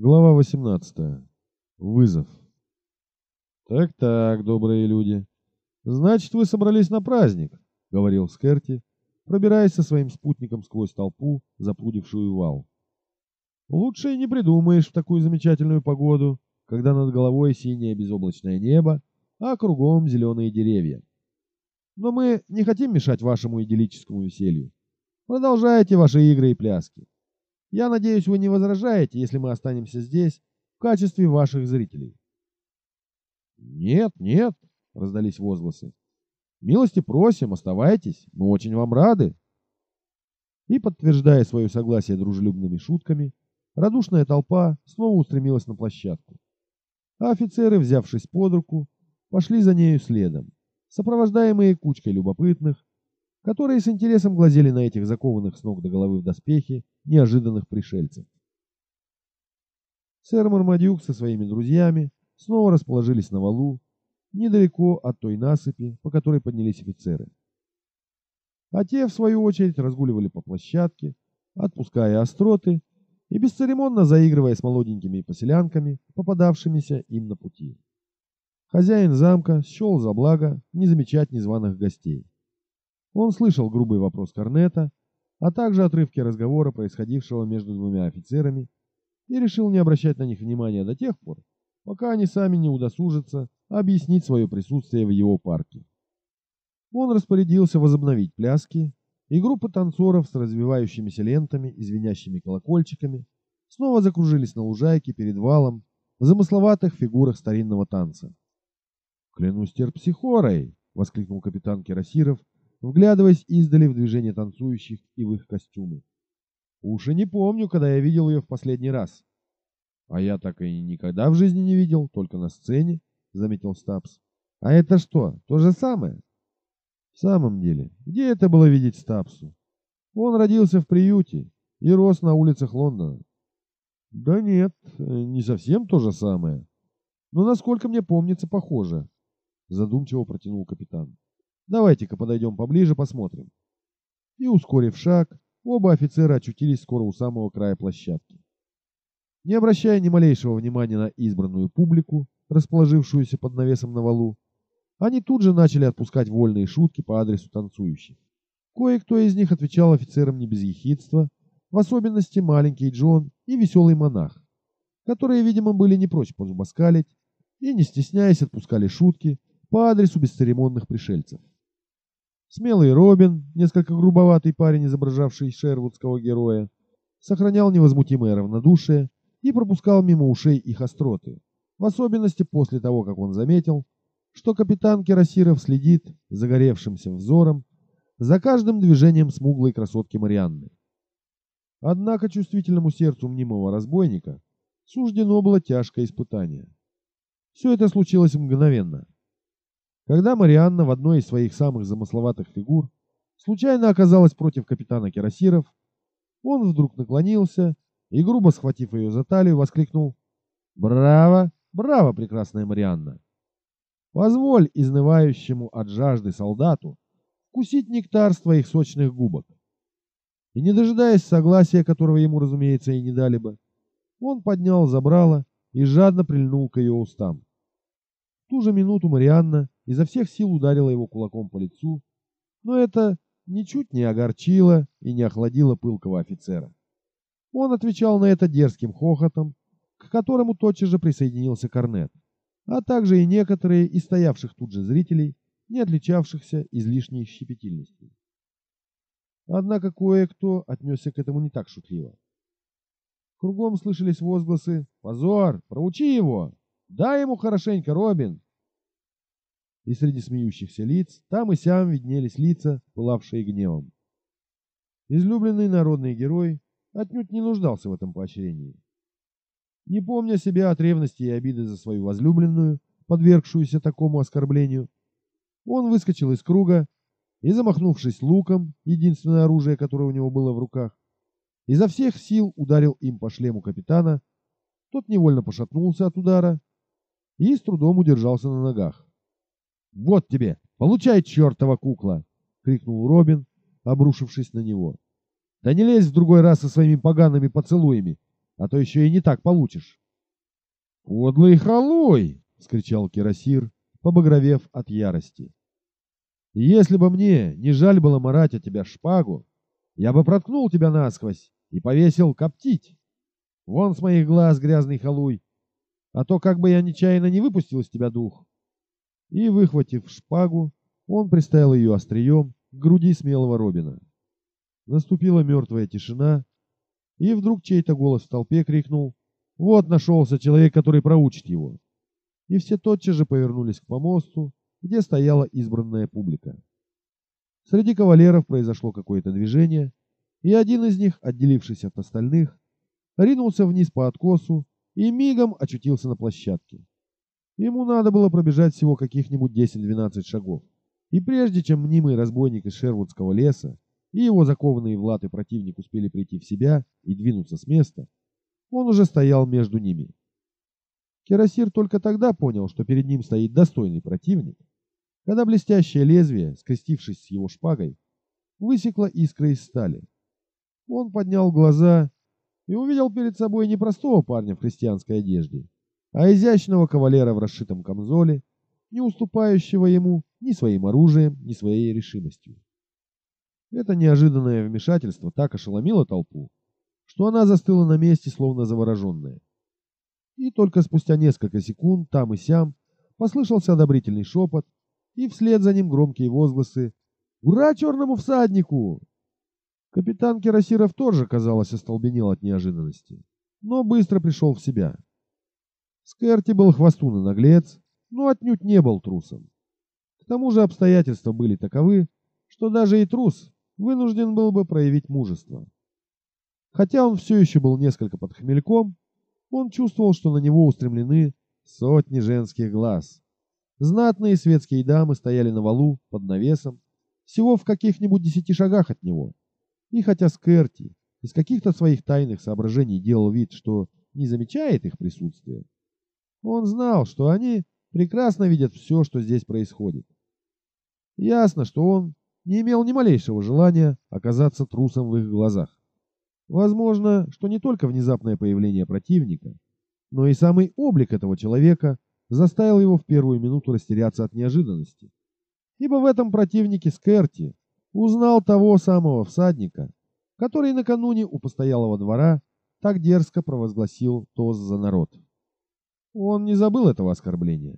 Глава 18. Вызов. Так-так, добрые люди. Значит, вы собрались на праздник, говорил Скерти, пробираясь со своим спутником сквозь толпу, запрудившую вал. Лучше и не придумаешь в такую замечательную погоду, когда над головой синее безоблачное небо, а кругом зеленые деревья. Но мы не хотим мешать вашему идиллическому веселью. Продолжайте ваши игры и пляски. Я надеюсь, вы не возражаете, если мы останемся здесь в качестве ваших зрителей. Нет, нет, раздались возгласы. Милости просим, оставайтесь, мы очень вам рады. И подтверждая свое согласие дружелюбными шутками, радушная толпа снова устремилась на площадку. А офицеры, взявшись под руку, пошли за нею следом, сопровождаемые кучкой любопытных, которые с интересом глазели на этих закованных с ног до головы в доспехи неожиданных пришельцев. Сэр Мармадюк со своими друзьями снова расположились на валу, недалеко от той насыпи, по которой поднялись офицеры. А те, в свою очередь, разгуливали по площадке, отпуская остроты и бесцеремонно заигрывая с молоденькими поселянками, попадавшимися им на пути. Хозяин замка счел за благо не замечать незваных гостей. Он слышал грубый вопрос Корнета, а также отрывки разговора, происходившего между двумя офицерами, и решил не обращать на них внимания до тех пор, пока они сами не удосужатся объяснить свое присутствие в его парке. Он распорядился возобновить пляски, и группа танцоров с развивающимися лентами и звенящими колокольчиками снова закружились на лужайке перед валом в замысловатых фигурах старинного танца. «Клянусь терпсихорой!» — воскликнул капитан Кирасиров, вглядываясь издали в движение танцующих и в их костюмы. Уж и не помню, когда я видел ее в последний раз. А я так и никогда в жизни не видел, только на сцене, заметил Стапс. А это что, то же самое? В самом деле, где это было видеть Стапсу? Он родился в приюте и рос на улицах Лондона. Да нет, не совсем то же самое. Но насколько мне помнится, похоже, задумчиво протянул капитан. Давайте-ка подойдем поближе, посмотрим. И, ускорив шаг, оба офицера очутились скоро у самого края площадки. Не обращая ни малейшего внимания на избранную публику, расположившуюся под навесом на валу, они тут же начали отпускать вольные шутки по адресу танцующих. Кое-кто из них отвечал офицерам не без ехидства, в особенности маленький Джон и веселый монах, которые, видимо, были не прочь позубоскалить и, не стесняясь, отпускали шутки по адресу бесцеремонных пришельцев. Смелый Робин, несколько грубоватый парень, изображавший шервудского героя, сохранял невозмутимое равнодушие и пропускал мимо ушей их остроты, в особенности после того, как он заметил, что капитан Кирасиров следит загоревшимся взором за каждым движением смуглой красотки Марианны. Однако чувствительному сердцу мнимого разбойника суждено было тяжкое испытание. Все это случилось мгновенно. Когда Марианна в одной из своих самых замысловатых фигур случайно оказалась против капитана Кирасиров, он вдруг наклонился и, грубо схватив ее за талию, воскликнул «Браво! Браво, прекрасная Марианна! Позволь изнывающему от жажды солдату вкусить нектар с твоих сочных губок». И не дожидаясь согласия, которого ему, разумеется, и не дали бы, он поднял забрало и жадно прильнул к ее устам. В ту же минуту Марианна изо всех сил ударила его кулаком по лицу, но это ничуть не огорчило и не охладило пылкого офицера. Он отвечал на это дерзким хохотом, к которому тотчас же присоединился Корнет, а также и некоторые из стоявших тут же зрителей, не отличавшихся излишней щепетильностью. Однако кое-кто отнесся к этому не так шутливо. Кругом слышались возгласы «Позор! Проучи его! Дай ему хорошенько, Робин! и среди смеющихся лиц там и сям виднелись лица, пылавшие гневом. Излюбленный народный герой отнюдь не нуждался в этом поощрении. Не помня себя от ревности и обиды за свою возлюбленную, подвергшуюся такому оскорблению, он выскочил из круга и, замахнувшись луком, единственное оружие, которое у него было в руках, изо всех сил ударил им по шлему капитана, тот невольно пошатнулся от удара и с трудом удержался на ногах. «Вот тебе! Получай, чертова кукла!» — крикнул Робин, обрушившись на него. «Да не лезь в другой раз со своими погаными поцелуями! а то еще и не так получишь. «Подлый халуй!» — вскричал Кирасир, побагровев от ярости. «Если бы мне не жаль было марать от тебя шпагу, я бы проткнул тебя насквозь и повесил коптить. Вон с моих глаз грязный халуй, а то как бы я нечаянно не выпустил из тебя дух». И, выхватив шпагу, он приставил ее острием к груди смелого Робина. Наступила мертвая тишина, и вдруг чей-то голос в толпе крикнул «Вот нашелся человек, который проучит его!» И все тотчас же повернулись к помосту, где стояла избранная публика. Среди кавалеров произошло какое-то движение, и один из них, отделившись от остальных, ринулся вниз по откосу и мигом очутился на площадке. Ему надо было пробежать всего каких-нибудь 10-12 шагов. И прежде чем мнимый разбойник из Шервудского леса и его закованные в латы противник успели прийти в себя и двинуться с места, он уже стоял между ними. Кирасир только тогда понял, что перед ним стоит достойный противник, когда блестящее лезвие, скрестившись с его шпагой, высекло искры из стали. Он поднял глаза и увидел перед собой не простого парня в христианской одежде, а изящного кавалера в расшитом камзоле, не уступающего ему ни своим оружием, ни своей решимостью. Это неожиданное вмешательство так ошеломило толпу, что она застыла на месте, словно завороженная. И только спустя несколько секунд там и сям послышался одобрительный шепот, и вслед за ним громкие возгласы «Ура черному всаднику!». Капитан Кирасиров тоже, казалось, остолбенел от неожиданности, но быстро пришел в себя. Скерти был хвостун и наглец, но отнюдь не был трусом. К тому же обстоятельства были таковы, что даже и трус вынужден был бы проявить мужество. Хотя он все еще был несколько под хмельком, он чувствовал, что на него устремлены сотни женских глаз. Знатные светские дамы стояли на валу под навесом, всего в каких-нибудь десяти шагах от него. И хотя Скерти из каких-то своих тайных соображений делал вид, что не замечает их присутствия, он знал, что они прекрасно видят все, что здесь происходит. Ясно, что он не имел ни малейшего желания оказаться трусом в их глазах. Возможно, что не только внезапное появление противника, но и самый облик этого человека заставил его в первую минуту растеряться от неожиданности. Ибо в этом противнике Скерти узнал того самого всадника, который накануне у постоялого двора так дерзко провозгласил тост за народ. Он не забыл этого оскорбления.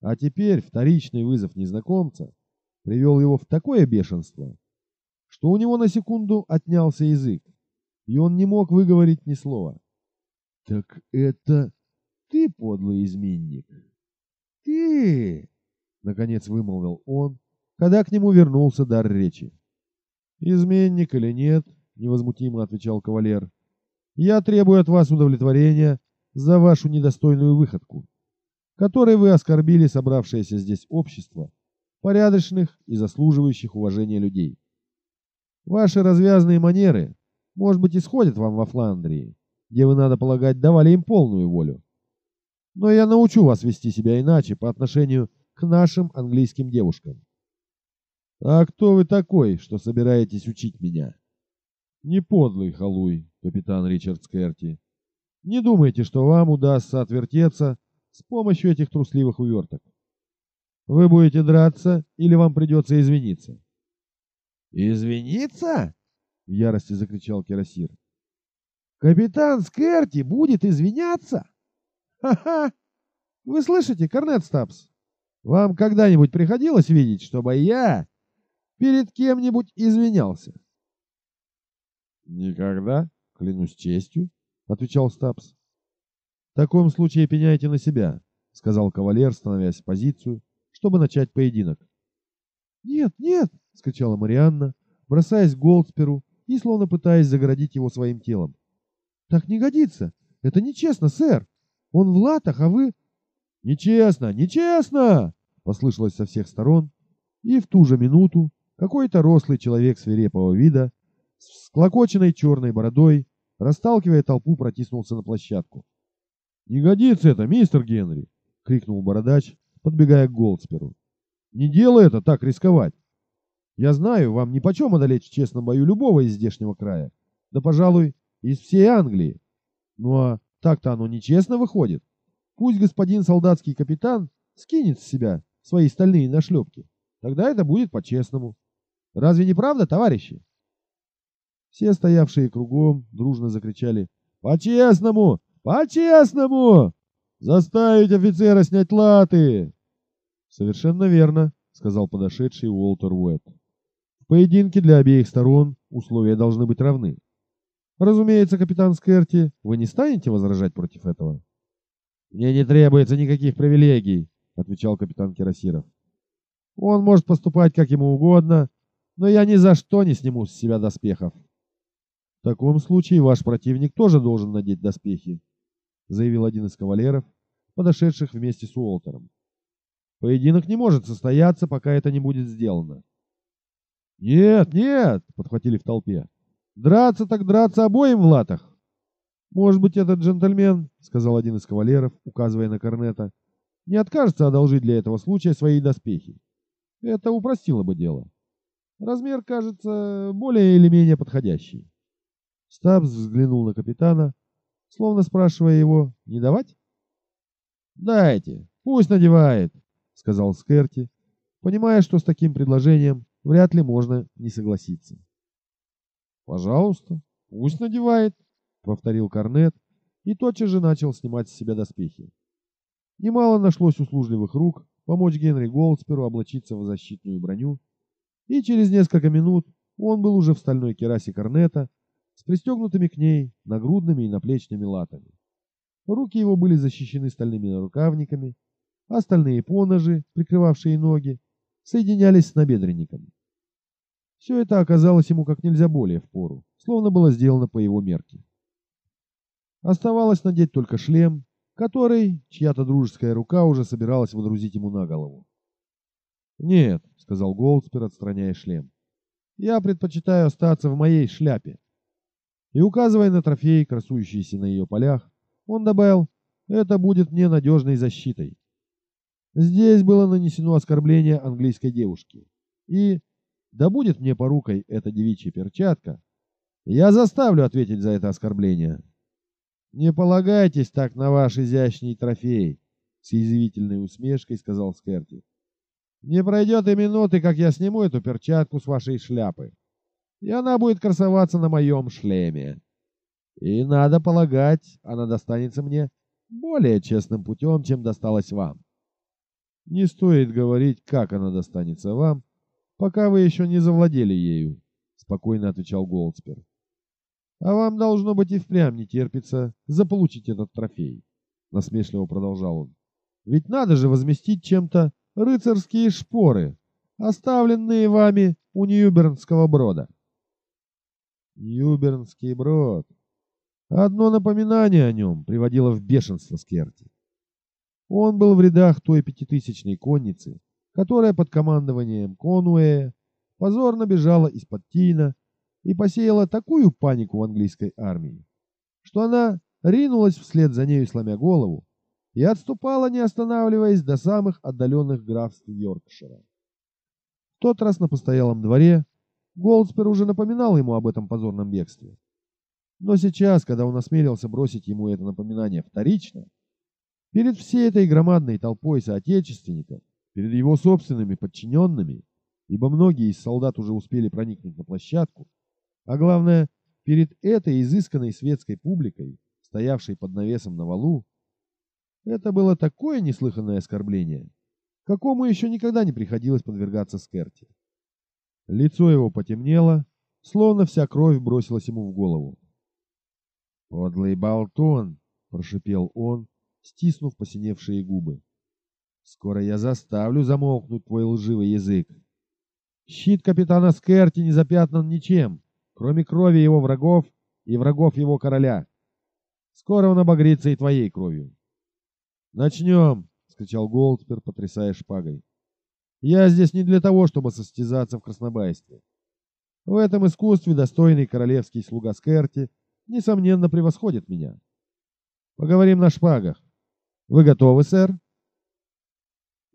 А теперь вторичный вызов незнакомца привел его в такое бешенство, что у него на секунду отнялся язык, и он не мог выговорить ни слова. «Так это ты, подлый изменник? Ты!» Наконец вымолвил он, когда к нему вернулся дар речи. «Изменник или нет?» — невозмутимо отвечал кавалер. «Я требую от вас удовлетворения за вашу недостойную выходку, которой вы оскорбили собравшееся здесь общество, порядочных и заслуживающих уважения людей. Ваши развязные манеры, может быть, исходят вам во Фландрии, где вы, надо полагать, давали им полную волю. Но я научу вас вести себя иначе по отношению к нашим английским девушкам. А кто вы такой, что собираетесь учить меня? Не подлый халуй, капитан Ричард Скерти. Не думайте, что вам удастся отвертеться с помощью этих трусливых уверток. Вы будете драться или вам придется извиниться? «Извиниться?» — в ярости закричал Кирасир. «Капитан Скерти будет извиняться? Ха-ха! Вы слышите, Корнет Стапс? Вам когда-нибудь приходилось видеть, чтобы я перед кем-нибудь извинялся?» «Никогда, клянусь честью», — отвечал Стапс. «В таком случае пеняйте на себя», — сказал кавалер, становясь в позицию, чтобы начать поединок. «Нет, нет!» — скричала Марианна, бросаясь к Голдсперу и словно пытаясь загородить его своим телом. «Так не годится! Это нечестно, сэр! Он в латах, а вы...» «Нечестно! Нечестно!» — послышалось со всех сторон, и в ту же минуту какой-то рослый человек свирепого вида с склокоченной черной бородой расталкивая толпу, протиснулся на площадку. «Не годится это, мистер Генри!» — крикнул бородач, подбегая к Голдсперу. «Не делай это так рисковать! Я знаю, вам нипочем одолеть в честном бою любого из здешнего края, да, пожалуй, из всей Англии. Ну а так-то оно нечестно выходит. Пусть господин солдатский капитан скинет с себя свои стальные нашлепки. Тогда это будет по-честному. Разве не правда, товарищи? Все стоявшие кругом дружно закричали «По-честному! По-честному! Заставить офицера снять латы!» «Совершенно верно», — сказал подошедший Уолтер Уэтт. «В поединке для обеих сторон условия должны быть равны. Разумеется, капитан Скерти, вы не станете возражать против этого?» «Мне не требуется никаких привилегий», — отвечал капитан Кирасиров. «Он может поступать как ему угодно, но я ни за что не сниму с себя доспехов». «В таком случае ваш противник тоже должен надеть доспехи», — заявил один из кавалеров, подошедших вместе с Уолтером. «Поединок не может состояться, пока это не будет сделано». «Нет, нет!» — подхватили в толпе. «Драться так драться обоим в латах!» «Может быть, этот джентльмен, — сказал один из кавалеров, указывая на корнета, — не откажется одолжить для этого случая свои доспехи. Это упростило бы дело. Размер, кажется, более или менее подходящий». Стабс взглянул на капитана, словно спрашивая его, не давать? «Дайте, пусть надевает», — сказал Скерти, понимая, что с таким предложением вряд ли можно не согласиться. «Пожалуйста, пусть надевает», — повторил Корнет и тотчас же начал снимать с себя доспехи. Немало нашлось услужливых рук помочь Генри Голдсперу облачиться в защитную броню, и через несколько минут он был уже в стальной керасе Корнета с пристегнутыми к ней нагрудными и наплечными латами. Руки его были защищены стальными нарукавниками, а стальные поножи, прикрывавшие ноги, соединялись с набедренником. Все это оказалось ему как нельзя более впору, словно было сделано по его мерке. Оставалось надеть только шлем, который чья-то дружеская рука уже собиралась водрузить ему на голову. «Нет», — сказал Голдспер, отстраняя шлем, — «я предпочитаю остаться в моей шляпе. И указывая на трофей, красующийся на ее полях, он добавил, это будет мне надежной защитой. Здесь было нанесено оскорбление английской девушки. И, да будет мне порукой эта девичья перчатка, я заставлю ответить за это оскорбление. Не полагайтесь так на ваш изящный трофей, с язвительной усмешкой сказал Скерти. Не пройдет и минуты, как я сниму эту перчатку с вашей шляпы и она будет красоваться на моем шлеме. И, надо полагать, она достанется мне более честным путем, чем досталась вам. Не стоит говорить, как она достанется вам, пока вы еще не завладели ею, спокойно отвечал Голдспер. А вам должно быть и впрямь не терпится заполучить этот трофей, насмешливо продолжал он. Ведь надо же возместить чем-то рыцарские шпоры, оставленные вами у Ньюбернского брода. Юбернский брод. Одно напоминание о нем приводило в бешенство Скерти. Он был в рядах той пятитысячной конницы, которая под командованием Конуэя позорно бежала из-под Тина и посеяла такую панику в английской армии, что она ринулась вслед за нею, сломя голову, и отступала, не останавливаясь, до самых отдаленных графств Йоркшира. В тот раз на постоялом дворе Голдспер уже напоминал ему об этом позорном бегстве. Но сейчас, когда он осмелился бросить ему это напоминание вторично, перед всей этой громадной толпой соотечественников, перед его собственными подчиненными, ибо многие из солдат уже успели проникнуть на площадку, а главное, перед этой изысканной светской публикой, стоявшей под навесом на валу, это было такое неслыханное оскорбление, какому еще никогда не приходилось подвергаться Скерти. Лицо его потемнело, словно вся кровь бросилась ему в голову. «Подлый болтун!» — прошипел он, стиснув посиневшие губы. «Скоро я заставлю замолкнуть твой лживый язык. Щит капитана Скерти не запятнан ничем, кроме крови его врагов и врагов его короля. Скоро он обогрится и твоей кровью». «Начнем!» — скричал Голдспер, потрясая шпагой. Я здесь не для того, чтобы состязаться в краснобайстве. В этом искусстве достойный королевский слуга Скерти несомненно превосходит меня. Поговорим на шпагах. Вы готовы, сэр?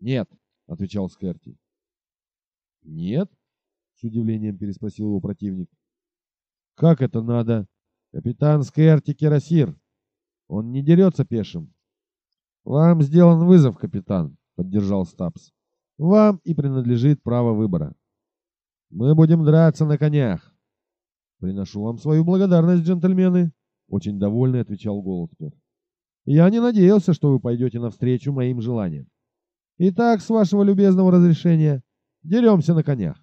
Нет, отвечал Скерти. Нет? С удивлением переспросил его противник. Как это надо? Капитан Скерти Керасир, Он не дерется пешим. Вам сделан вызов, капитан, поддержал Стапс. Вам и принадлежит право выбора. Мы будем драться на конях. Приношу вам свою благодарность, джентльмены, очень довольный отвечал Голдспер. Я не надеялся, что вы пойдете навстречу моим желаниям. Итак, с вашего любезного разрешения, деремся на конях.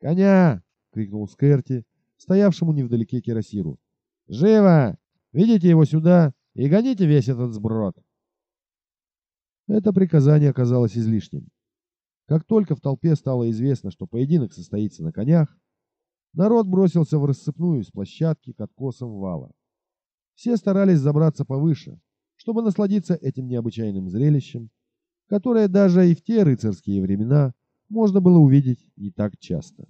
«Коня!» — крикнул Скерти, стоявшему невдалеке Кирасиру. «Живо! Ведите его сюда и гоните весь этот сброд!» Это приказание оказалось излишним. Как только в толпе стало известно, что поединок состоится на конях, народ бросился в рассыпную с площадки к откосам вала. Все старались забраться повыше, чтобы насладиться этим необычайным зрелищем, которое даже и в те рыцарские времена можно было увидеть не так часто.